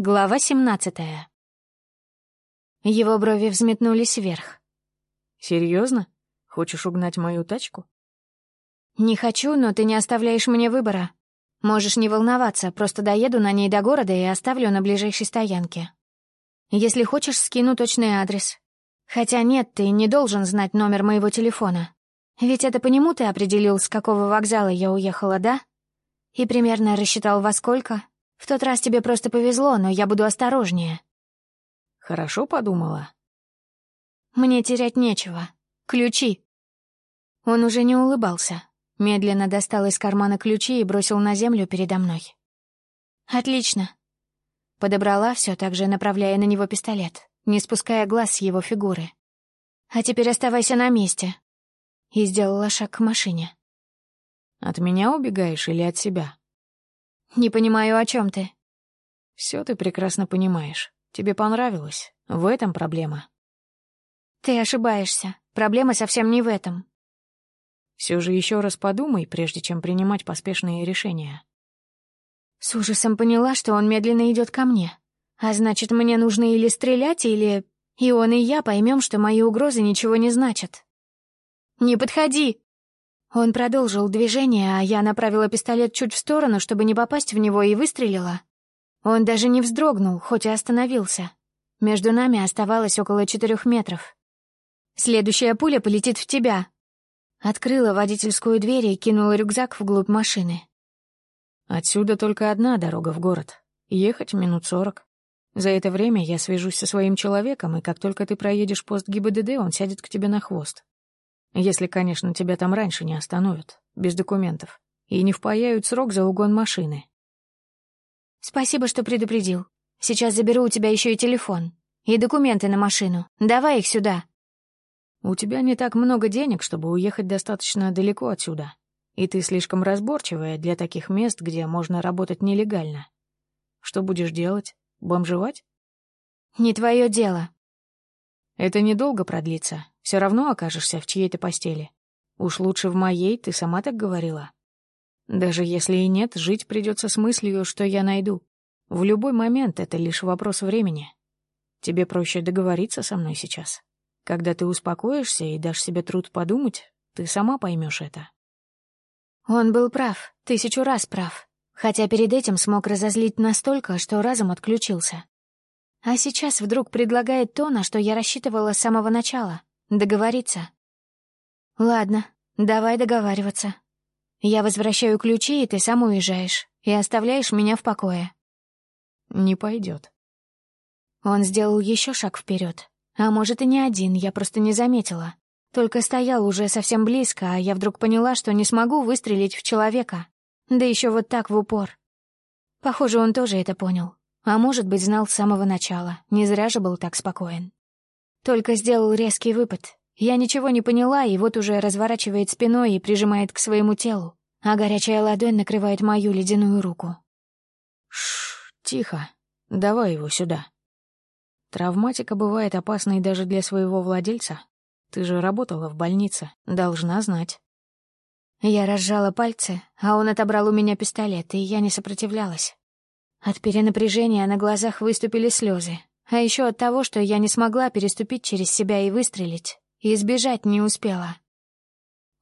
Глава семнадцатая. Его брови взметнулись вверх. Серьезно? Хочешь угнать мою тачку? Не хочу, но ты не оставляешь мне выбора. Можешь не волноваться, просто доеду на ней до города и оставлю на ближайшей стоянке. Если хочешь, скину точный адрес. Хотя нет, ты не должен знать номер моего телефона. Ведь это по нему ты определил, с какого вокзала я уехала, да? И примерно рассчитал во сколько? В тот раз тебе просто повезло, но я буду осторожнее. Хорошо подумала. Мне терять нечего. Ключи. Он уже не улыбался. Медленно достал из кармана ключи и бросил на землю передо мной. Отлично. Подобрала все так же, направляя на него пистолет, не спуская глаз с его фигуры. А теперь оставайся на месте. И сделала шаг к машине. От меня убегаешь или от себя? «Не понимаю, о чем ты?» Все ты прекрасно понимаешь. Тебе понравилось. В этом проблема». «Ты ошибаешься. Проблема совсем не в этом». Все же еще раз подумай, прежде чем принимать поспешные решения. С ужасом поняла, что он медленно идет ко мне. А значит, мне нужно или стрелять, или... И он, и я поймем, что мои угрозы ничего не значат. «Не подходи!» Он продолжил движение, а я направила пистолет чуть в сторону, чтобы не попасть в него, и выстрелила. Он даже не вздрогнул, хоть и остановился. Между нами оставалось около четырех метров. «Следующая пуля полетит в тебя». Открыла водительскую дверь и кинула рюкзак вглубь машины. «Отсюда только одна дорога в город. Ехать минут сорок. За это время я свяжусь со своим человеком, и как только ты проедешь пост ГИБДД, он сядет к тебе на хвост. Если, конечно, тебя там раньше не остановят, без документов, и не впаяют срок за угон машины. Спасибо, что предупредил. Сейчас заберу у тебя еще и телефон. И документы на машину. Давай их сюда. У тебя не так много денег, чтобы уехать достаточно далеко отсюда. И ты слишком разборчивая для таких мест, где можно работать нелегально. Что будешь делать? Бомжевать? Не твое дело. Это недолго продлится. Все равно окажешься в чьей-то постели. Уж лучше в моей, ты сама так говорила. Даже если и нет, жить придется с мыслью, что я найду. В любой момент это лишь вопрос времени. Тебе проще договориться со мной сейчас. Когда ты успокоишься и дашь себе труд подумать, ты сама поймешь это. Он был прав, тысячу раз прав. Хотя перед этим смог разозлить настолько, что разум отключился. А сейчас вдруг предлагает то, на что я рассчитывала с самого начала — договориться. Ладно, давай договариваться. Я возвращаю ключи, и ты сам уезжаешь, и оставляешь меня в покое. Не пойдет. Он сделал еще шаг вперед. А может, и не один, я просто не заметила. Только стоял уже совсем близко, а я вдруг поняла, что не смогу выстрелить в человека. Да еще вот так в упор. Похоже, он тоже это понял. А может быть, знал с самого начала, не зря же был так спокоен. Только сделал резкий выпад. Я ничего не поняла, и вот уже разворачивает спиной и прижимает к своему телу, а горячая ладонь накрывает мою ледяную руку. Шш, тихо. Давай его сюда. Травматика бывает опасной даже для своего владельца. Ты же работала в больнице, должна знать. Я разжала пальцы, а он отобрал у меня пистолет, и я не сопротивлялась. От перенапряжения на глазах выступили слезы, а еще от того, что я не смогла переступить через себя и выстрелить, и сбежать не успела.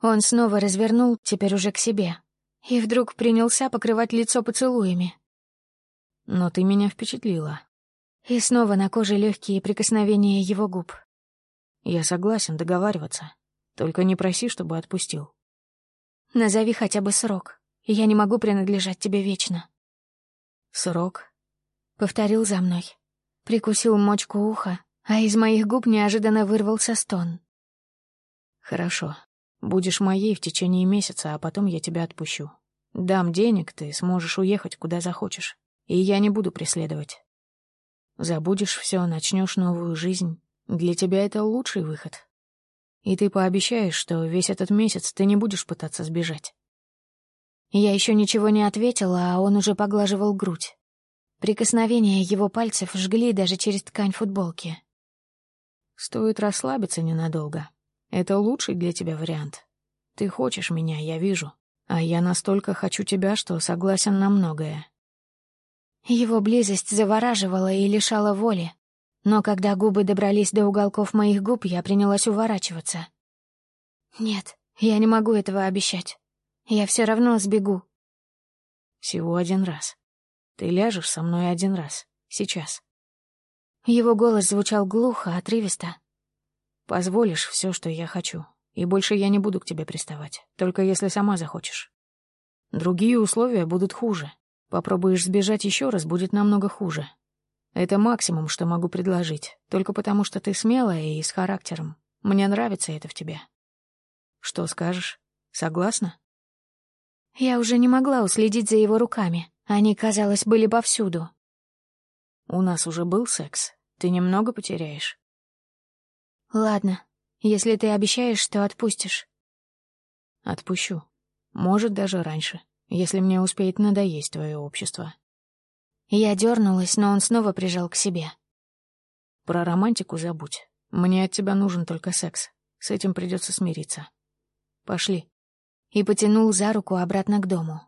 Он снова развернул, теперь уже к себе, и вдруг принялся покрывать лицо поцелуями. «Но ты меня впечатлила». И снова на коже легкие прикосновения его губ. «Я согласен договариваться, только не проси, чтобы отпустил». «Назови хотя бы срок, я не могу принадлежать тебе вечно». «Срок?» — повторил за мной. Прикусил мочку уха, а из моих губ неожиданно вырвался стон. «Хорошо. Будешь моей в течение месяца, а потом я тебя отпущу. Дам денег, ты сможешь уехать куда захочешь, и я не буду преследовать. Забудешь все, начнешь новую жизнь. Для тебя это лучший выход. И ты пообещаешь, что весь этот месяц ты не будешь пытаться сбежать. Я еще ничего не ответила, а он уже поглаживал грудь. Прикосновения его пальцев жгли даже через ткань футболки. «Стоит расслабиться ненадолго. Это лучший для тебя вариант. Ты хочешь меня, я вижу. А я настолько хочу тебя, что согласен на многое». Его близость завораживала и лишала воли. Но когда губы добрались до уголков моих губ, я принялась уворачиваться. «Нет, я не могу этого обещать. Я все равно сбегу». «Всего один раз. Ты ляжешь со мной один раз. Сейчас». Его голос звучал глухо, отрывисто. «Позволишь все, что я хочу, и больше я не буду к тебе приставать, только если сама захочешь. Другие условия будут хуже. Попробуешь сбежать еще раз, будет намного хуже. Это максимум, что могу предложить, только потому что ты смелая и с характером. Мне нравится это в тебе. Что скажешь? Согласна? Я уже не могла уследить за его руками. Они, казалось, были повсюду. У нас уже был секс. Ты немного потеряешь. Ладно, если ты обещаешь, что отпустишь. Отпущу. Может, даже раньше, если мне успеет надоесть твое общество. Я дернулась, но он снова прижал к себе. Про романтику забудь. Мне от тебя нужен только секс. С этим придется смириться. Пошли. И потянул за руку обратно к дому.